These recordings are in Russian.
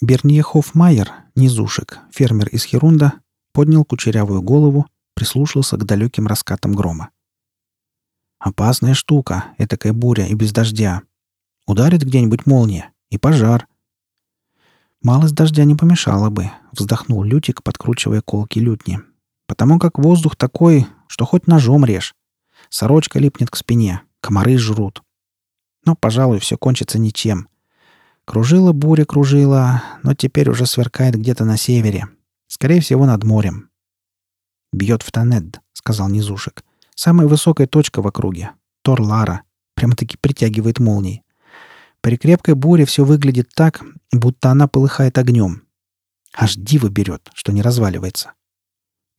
Бернье Хоффмайер, низушек, фермер из Херунда, поднял кучерявую голову, прислушался к далеким раскатам грома. «Опасная штука, этакая буря и без дождя. Ударит где-нибудь молния, и пожар». «Малость дождя не помешало бы», — вздохнул Лютик, подкручивая колки лютни. «Потому как воздух такой, что хоть ножом режь. Сорочка липнет к спине, комары жрут. Но, пожалуй, все кончится ничем. Кружила буря, кружила, но теперь уже сверкает где-то на севере. Скорее всего, над морем. «Бьет в Танед», — сказал Низушек. «Самая высокая точка в округе. Тор-Лара. Прямо-таки притягивает молнии. При крепкой буре все выглядит так, будто она полыхает огнем. Аж диво берет, что не разваливается.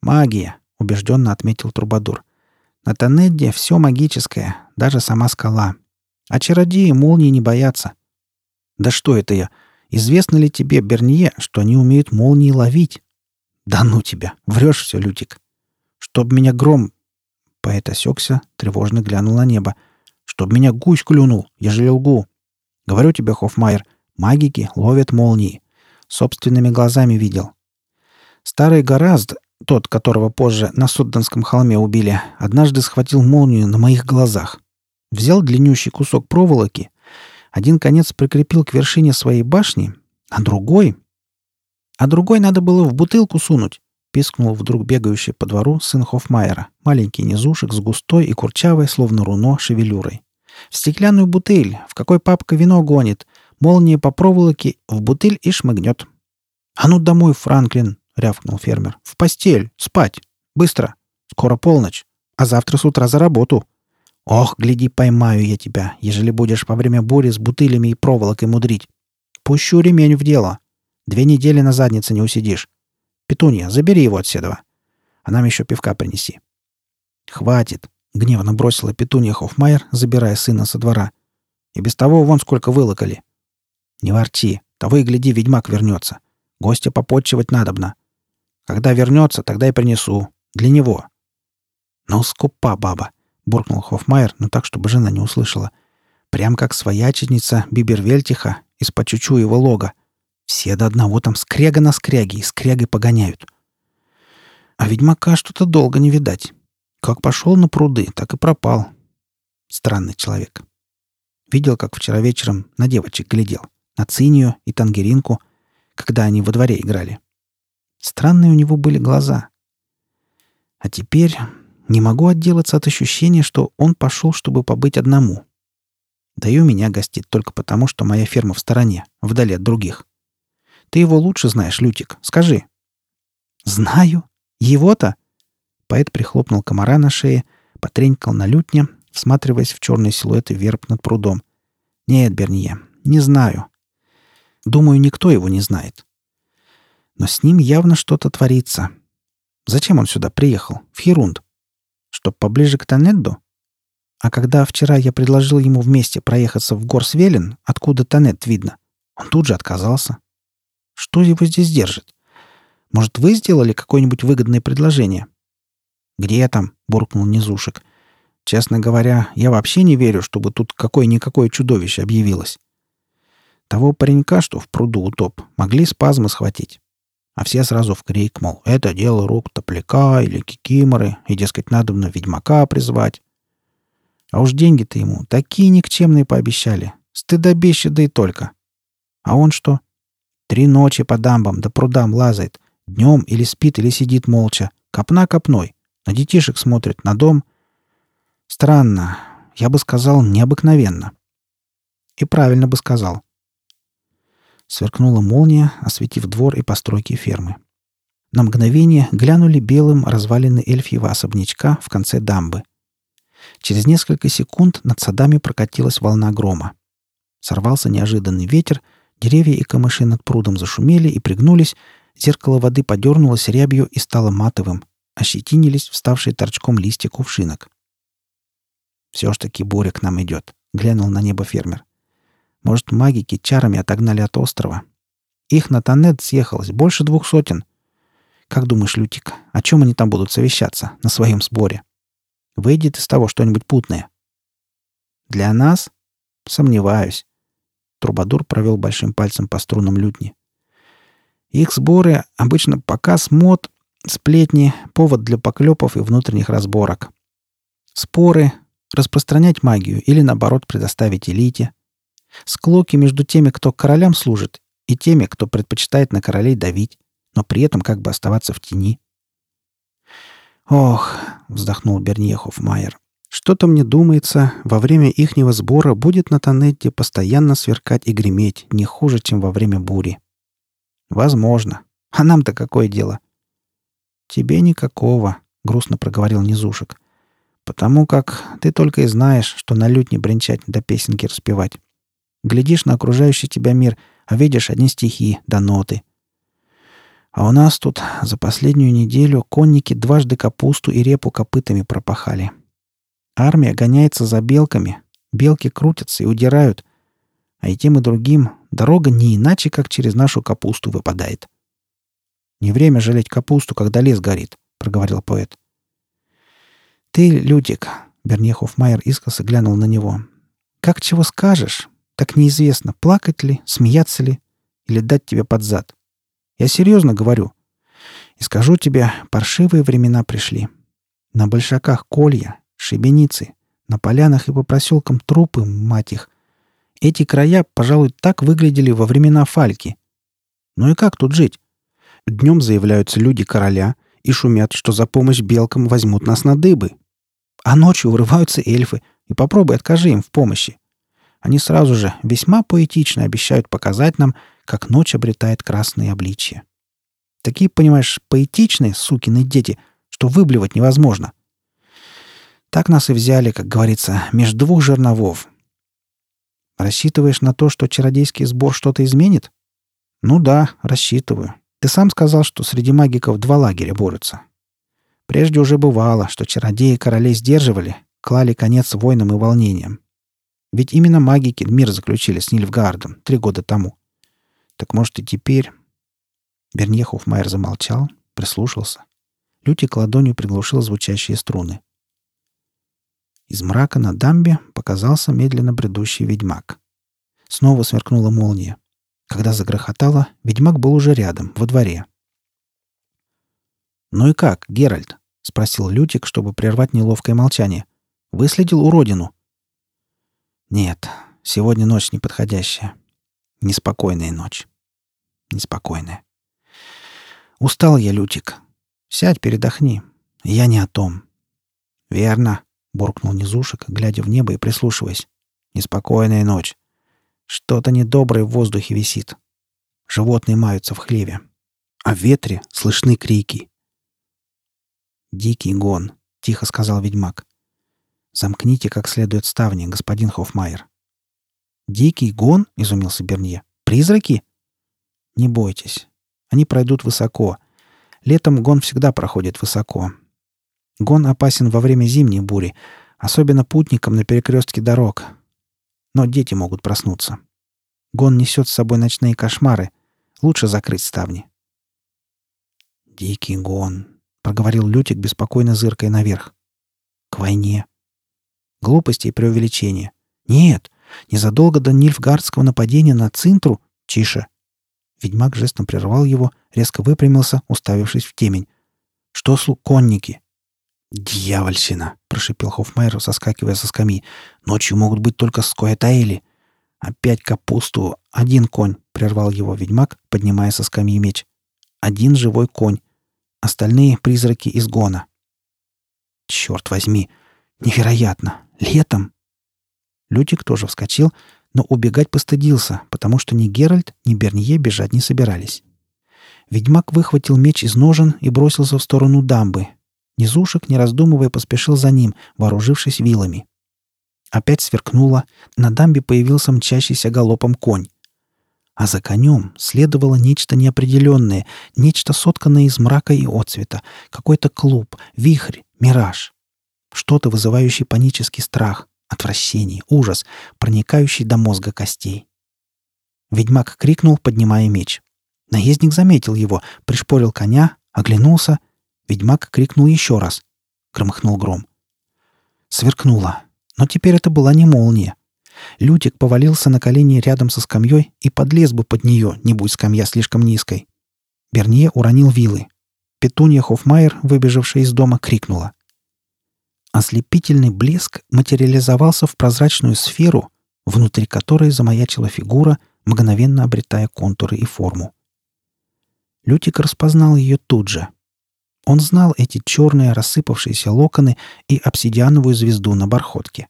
«Магия», — убежденно отметил Трубадур. «На Танедде все магическое, даже сама скала. А чародеи молнии не боятся. Да что это я? Известно ли тебе, Бернье, что они умеют молнии ловить? Да ну тебя! Врешь все, Лютик. Чтоб меня гром... Поэт осекся, тревожно глянул на небо. Чтоб меня гусь клюнул, ежели лгу. Говорю тебе, Хоффмайер, магики ловят молнии. Собственными глазами видел. Старый Горазд, тот, которого позже на Судданском холме убили, однажды схватил молнию на моих глазах. Взял длиннющий кусок проволоки, один конец прикрепил к вершине своей башни, а другой... А другой надо было в бутылку сунуть, пискнул вдруг бегающий по двору сын Хоффмайера, маленький низушек с густой и курчавой, словно руно, шевелюрой. В стеклянную бутыль, в какой папка вино гонит, молния по проволоке, в бутыль и шмыгнет. «А ну домой, Франклин!» — рявкнул фермер. «В постель! Спать! Быстро! Скоро полночь! А завтра с утра за работу!» Ох, гляди, поймаю я тебя, ежели будешь во время бури с бутылями и проволокой мудрить. Пущу ремень в дело. Две недели на заднице не усидишь. Петунья, забери его от седова. А нам еще пивка принеси. Хватит, гневно бросила Петунья Хоффмайер, забирая сына со двора. И без того вон сколько вылокали. Не ворчи, того и гляди, ведьмак вернется. Гостя попотчевать надобно. Когда вернется, тогда и принесу. Для него. Ну, скупа баба буркнул Хоффмайер, но так, чтобы жена не услышала. Прям как свояченица Бибервельтиха из-под чучуева лога. Все до одного там скряга на скряге и скрягой погоняют. А ведьмака что-то долго не видать. Как пошел на пруды, так и пропал. Странный человек. Видел, как вчера вечером на девочек глядел. На Цинию и Тангеринку, когда они во дворе играли. Странные у него были глаза. А теперь не могу отделаться от ощущения, что он пошел, чтобы побыть одному. Да и у меня гостит только потому, что моя ферма в стороне, вдали от других. Ты его лучше знаешь, Лютик. Скажи. Знаю. Его-то? Поэт прихлопнул комара на шее, потренькал на лютне, всматриваясь в черные силуэты верб над прудом. Нет, Берние, не знаю. Думаю, никто его не знает. Но с ним явно что-то творится. Зачем он сюда приехал? В Херунд. Чтоб поближе к Танедду? А когда вчера я предложил ему вместе проехаться в Горсвелен, откуда Танет видно, он тут же отказался. Что его здесь держит? Может, вы сделали какое-нибудь выгодное предложение? «Где там?» — буркнул Низушек. «Честно говоря, я вообще не верю, чтобы тут какое-никакое чудовище объявилось. Того паренька, что в пруду утоп, могли спазмы схватить а все сразу в крик, мол, это дело рук топляка или кикиморы, и, дескать, надо на ведьмака призвать. А уж деньги-то ему такие никчемные пообещали. Стыдобище да и только. А он что? Три ночи по дамбам да прудам лазает. Днем или спит, или сидит молча. Копна копной. На детишек смотрит, на дом. Странно. Я бы сказал, необыкновенно. И правильно бы сказал. Сверкнула молния, осветив двор и постройки фермы. На мгновение глянули белым развалины эльфьего особнячка в конце дамбы. Через несколько секунд над садами прокатилась волна грома. Сорвался неожиданный ветер, деревья и камыши над прудом зашумели и пригнулись, зеркало воды подернулось рябью и стало матовым, ощетинились вставшие торчком листья кувшинок. «Все ж таки буря к нам идет», — глянул на небо фермер. Может, магики чарами отогнали от острова. Их на Танет съехалось больше двух сотен. Как думаешь, Лютик, о чем они там будут совещаться на своем сборе? Выйдет из того что-нибудь путное? Для нас? Сомневаюсь. Трубадур провел большим пальцем по струнам лютни. Их сборы обычно показ мод, сплетни, повод для поклепов и внутренних разборок. Споры, распространять магию или, наоборот, предоставить элите. Склоки между теми, кто королям служит, и теми, кто предпочитает на королей давить, но при этом как бы оставаться в тени. «Ох», — вздохнул Берньехов Майер, — «что-то мне думается, во время ихнего сбора будет на Тонетте постоянно сверкать и греметь не хуже, чем во время бури». «Возможно. А нам-то какое дело?» «Тебе никакого», — грустно проговорил Низушек. «Потому как ты только и знаешь, что на лютне бренчать да песенки распевать. Глядишь на окружающий тебя мир, а видишь одни стихи да ноты. А у нас тут за последнюю неделю конники дважды капусту и репу копытами пропахали. Армия гоняется за белками. Белки крутятся и удирают. А и тем и другим дорога не иначе, как через нашу капусту выпадает. «Не время жалеть капусту, когда лес горит», — проговорил поэт. «Ты, Людик», — Бернехов Майер искоса глянул на него, — «как чего скажешь, так неизвестно, плакать ли, смеяться ли или дать тебе под зад. Я серьезно говорю. И скажу тебе, паршивые времена пришли. На большаках колья, шибеницы, на полянах и по проселкам трупы, мать их. Эти края, пожалуй, так выглядели во времена Фальки. Ну и как тут жить? Днем заявляются люди короля и шумят, что за помощь белкам возьмут нас на дыбы. А ночью врываются эльфы, и попробуй откажи им в помощи. Они сразу же весьма поэтично обещают показать нам, как ночь обретает красные обличья. Такие, понимаешь, поэтичные сукины дети, что выблевать невозможно. Так нас и взяли, как говорится, между двух жерновов. Рассчитываешь на то, что чародейский сбор что-то изменит? Ну да, рассчитываю. Ты сам сказал, что среди магиков два лагеря борются. Прежде уже бывало, что чародеи королей сдерживали, клали конец войнам и волнениям. Ведь именно магики мир заключили с Нильфгардом три года тому. Так может и теперь... Бернье Хоффмайер замолчал, прислушался. Лютик ладонью приглушил звучащие струны. Из мрака на дамбе показался медленно бредущий ведьмак. Снова сверкнула молния. Когда загрохотало, ведьмак был уже рядом, во дворе. «Ну и как, Геральт?» — спросил Лютик, чтобы прервать неловкое молчание. «Выследил уродину?» Нет, сегодня ночь неподходящая. Неспокойная ночь. Неспокойная. Устал я, Лютик. Сядь, передохни. Я не о том. Верно, буркнул Низушек, глядя в небо и прислушиваясь. Неспокойная ночь. Что-то недоброе в воздухе висит. Животные маются в хлеве. А в ветре слышны крики. «Дикий гон», — тихо сказал ведьмак. Замкните как следует ставни, господин Хоффмайер. Дикий гон? изумился Бернье. Призраки? Не бойтесь. Они пройдут высоко. Летом гон всегда проходит высоко. Гон опасен во время зимней бури, особенно путникам на перекрестке дорог. Но дети могут проснуться. Гон несет с собой ночные кошмары. Лучше закрыть ставни. «Дикий гон», — проговорил Лютик, беспокойно зыркая наверх. «К войне. Глупости и преувеличения. Нет, незадолго до Нильфгардского нападения на Цинтру... Тише. Ведьмак жестом прервал его, резко выпрямился, уставившись в темень. «Что с конники?» «Дьявольщина!» — прошипел Хоффмайер, соскакивая со скамьи. «Ночью могут быть только скоятаэли». «Опять капусту! Один конь!» — прервал его ведьмак, поднимая со скамьи меч. «Один живой конь. Остальные — призраки изгона». «Черт возьми! Невероятно! Летом!» Лютик тоже вскочил, но убегать постыдился, потому что ни Геральт, ни Бернье бежать не собирались. Ведьмак выхватил меч из ножен и бросился в сторону дамбы. Низушек, не раздумывая, поспешил за ним, вооружившись вилами. Опять сверкнуло, на дамбе появился мчащийся галопом конь. А за конем следовало нечто неопределенное, нечто сотканное из мрака и отцвета, какой-то клуб, вихрь, мираж. Что-то, вызывающее панический страх, отвращение, ужас, проникающий до мозга костей. Ведьмак крикнул, поднимая меч. Наездник заметил его, пришпорил коня, оглянулся. Ведьмак крикнул еще раз. Громыхнул гром. Сверкнуло. Но теперь это была не молния. Лютик повалился на колени рядом со скамьей и подлез бы под нее, не будь скамья слишком низкой. Вернее, уронил вилы. Петунья Хоффмайер, выбежавшая из дома, крикнула. Ослепительный блеск материализовался в прозрачную сферу, внутри которой замаячила фигура, мгновенно обретая контуры и форму. Лютик распознал ее тут же. Он знал эти черные рассыпавшиеся локоны и обсидиановую звезду на бархотке.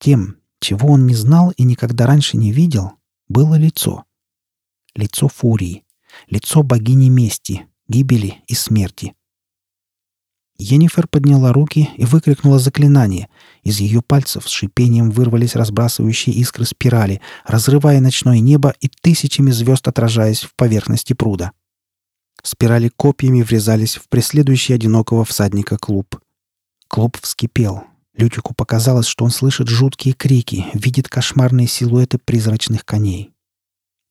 Тем, чего он не знал и никогда раньше не видел, было лицо. Лицо Фурии. Лицо богини мести, гибели и смерти. Енифер подняла руки и выкрикнула заклинание. Из ее пальцев с шипением вырвались разбрасывающие искры спирали, разрывая ночное небо и тысячами звезд отражаясь в поверхности пруда. Спирали копьями врезались в преследующий одинокого всадника клуб. Клуб вскипел. Лютику показалось, что он слышит жуткие крики, видит кошмарные силуэты призрачных коней.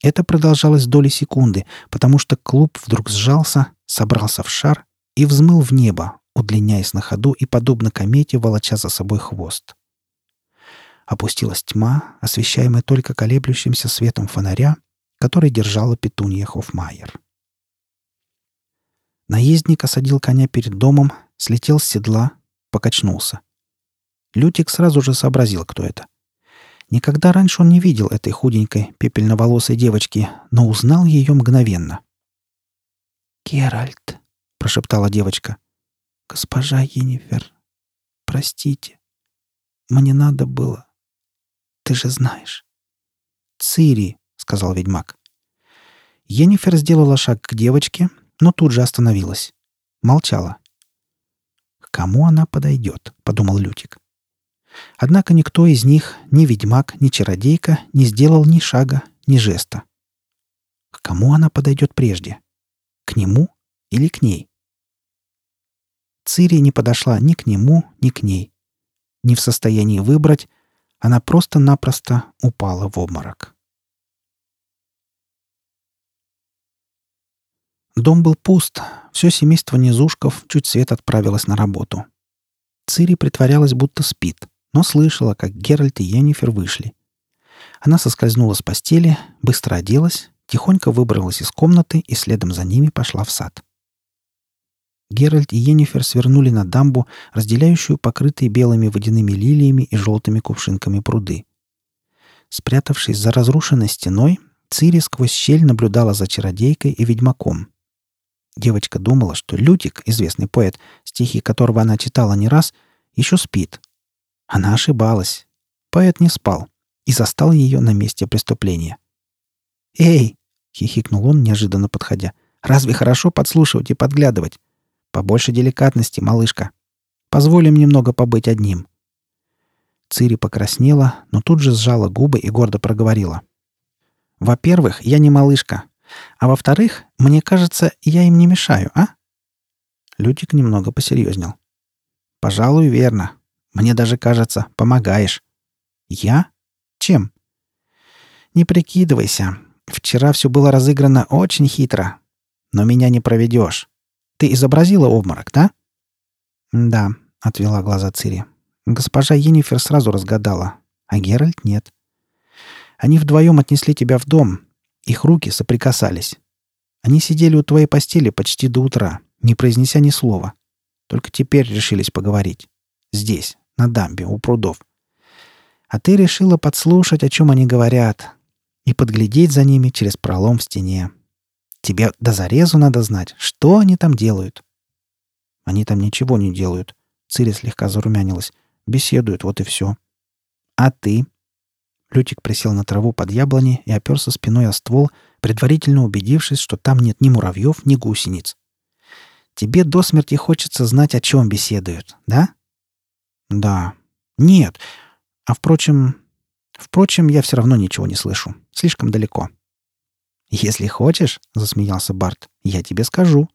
Это продолжалось доли секунды, потому что клуб вдруг сжался, собрался в шар и взмыл в небо, удлиняясь на ходу и подобно комете, волоча за собой хвост. Опустилась тьма, освещаемая только колеблющимся светом фонаря, который держала петунья Хоффмайер. Наездник осадил коня перед домом, слетел с седла, покачнулся. Лютик сразу же сообразил, кто это. Никогда раньше он не видел этой худенькой, пепельноволосой девочки, но узнал ее мгновенно. «Геральт», — прошептала девочка. «Госпожа Енифер, простите. Мне надо было. Ты же знаешь». «Цири», — сказал ведьмак. Енифер сделала шаг к девочке, но тут же остановилась. Молчала. «К кому она подойдет?» — подумал Лютик. Однако никто из них, ни ведьмак, ни чародейка, не сделал ни шага, ни жеста. К кому она подойдет прежде? К нему или к ней? Цири не подошла ни к нему, ни к ней. Не в состоянии выбрать, она просто-напросто упала в обморок. Дом был пуст, все семейство низушков чуть свет отправилось на работу. Цири притворялась, будто спит, но слышала, как Геральт и Йеннифер вышли. Она соскользнула с постели, быстро оделась, тихонько выбралась из комнаты и следом за ними пошла в сад. Геральт и Йеннифер свернули на дамбу, разделяющую покрытые белыми водяными лилиями и желтыми кувшинками пруды. Спрятавшись за разрушенной стеной, Цири сквозь щель наблюдала за чародейкой и ведьмаком. Девочка думала, что Лютик, известный поэт, стихи которого она читала не раз, еще спит. Она ошибалась. Поэт не спал и застал ее на месте преступления. «Эй!» — хихикнул он, неожиданно подходя. «Разве хорошо подслушивать и подглядывать? Побольше деликатности, малышка. Позволим немного побыть одним». Цири покраснела, но тут же сжала губы и гордо проговорила. «Во-первых, я не малышка. А во-вторых, мне кажется, я им не мешаю, а?» Лютик немного посерьезнел. «Пожалуй, верно. Мне даже кажется, помогаешь». «Я? Чем?» «Не прикидывайся. Вчера все было разыграно очень хитро. Но меня не проведешь. Ты изобразила обморок, да?» «Да», — отвела глаза Цири. «Госпожа Енифер сразу разгадала, а Геральт нет. Они вдвоем отнесли тебя в дом, их руки соприкасались. Они сидели у твоей постели почти до утра, не произнеся ни слова. Только теперь решились поговорить. Здесь, на дамбе, у прудов. А ты решила подслушать, о чем они говорят, и подглядеть за ними через пролом в стене. Тебе до зарезу надо знать, что они там делают. Они там ничего не делают. Цири слегка зарумянилась. Беседуют, вот и все. А ты? Лютик присел на траву под яблони и оперся спиной о ствол, предварительно убедившись, что там нет ни муравьев, ни гусениц. «Тебе до смерти хочется знать, о чем беседуют, да?» «Да. Нет. А впрочем... Впрочем, я все равно ничего не слышу. Слишком далеко». «Если хочешь», — засмеялся Барт, — «я тебе скажу».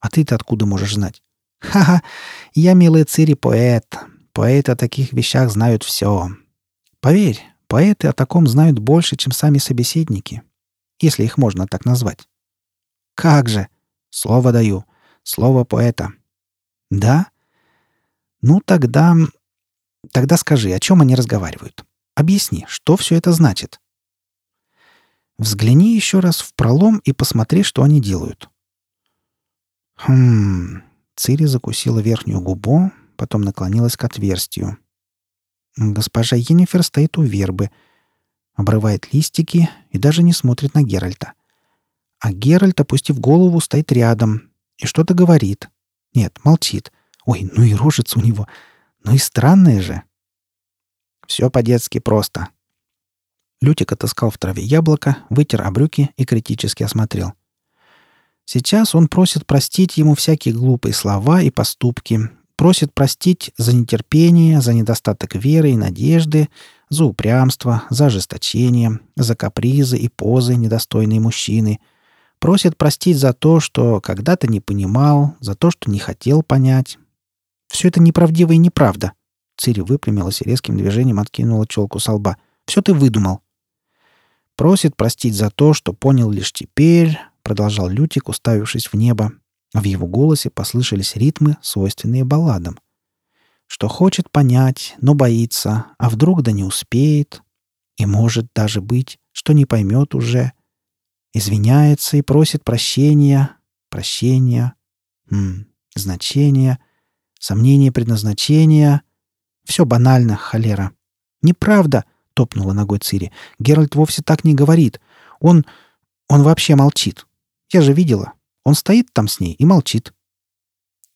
«А ты-то откуда можешь знать?» «Ха-ха! Я, милый Цири, поэт. Поэты о таких вещах знают все. Поверь, Поэты о таком знают больше, чем сами собеседники, если их можно так назвать. Как же? Слово даю. Слово поэта. Да? Ну тогда... Тогда скажи, о чем они разговаривают. Объясни, что все это значит. Взгляни еще раз в пролом и посмотри, что они делают. Хм. Цири закусила верхнюю губу, потом наклонилась к отверстию. Госпожа Енифер стоит у вербы, обрывает листики и даже не смотрит на Геральта. А Геральт, опустив голову, стоит рядом и что-то говорит. Нет, молчит. Ой, ну и рожица у него. Ну и странная же. Все по-детски просто. Лютик отыскал в траве яблоко, вытер о брюки и критически осмотрел. Сейчас он просит простить ему всякие глупые слова и поступки, просит простить за нетерпение, за недостаток веры и надежды, за упрямство, за ожесточение, за капризы и позы, недостойные мужчины. Просит простить за то, что когда-то не понимал, за то, что не хотел понять. Все это неправдиво и неправда. Цири выпрямилась и резким движением откинула челку со лба. «Все ты выдумал. Просит простить за то, что понял лишь теперь, продолжал Лютик, уставившись в небо. В его голосе послышались ритмы, свойственные балладам. Что хочет понять, но боится, а вдруг да не успеет. И может даже быть, что не поймет уже. Извиняется и просит прощения, прощения, м, значения, сомнения предназначения. Все банально, холера. Неправда, — топнула ногой Цири. «Геральт вовсе так не говорит. Он... он вообще молчит. Я же видела. Он стоит там с ней и молчит».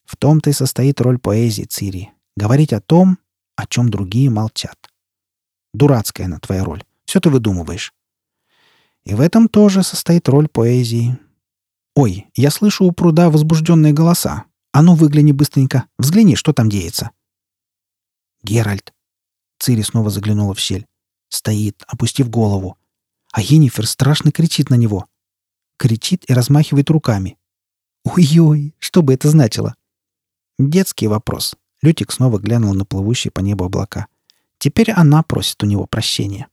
В том-то и состоит роль поэзии, Цири. Говорить о том, о чем другие молчат. Дурацкая она твоя роль. Все ты выдумываешь. И в этом тоже состоит роль поэзии. Ой, я слышу у пруда возбужденные голоса. А ну, выгляни быстренько. Взгляни, что там деется. Геральт. Цири снова заглянула в щель. Стоит, опустив голову. А Енифер страшно кричит на него. Кричит и размахивает руками. Ой-ой, что бы это значило? Детский вопрос. Лютик снова глянул на плывущие по небу облака. Теперь она просит у него прощения.